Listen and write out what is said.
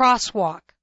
crosswalk.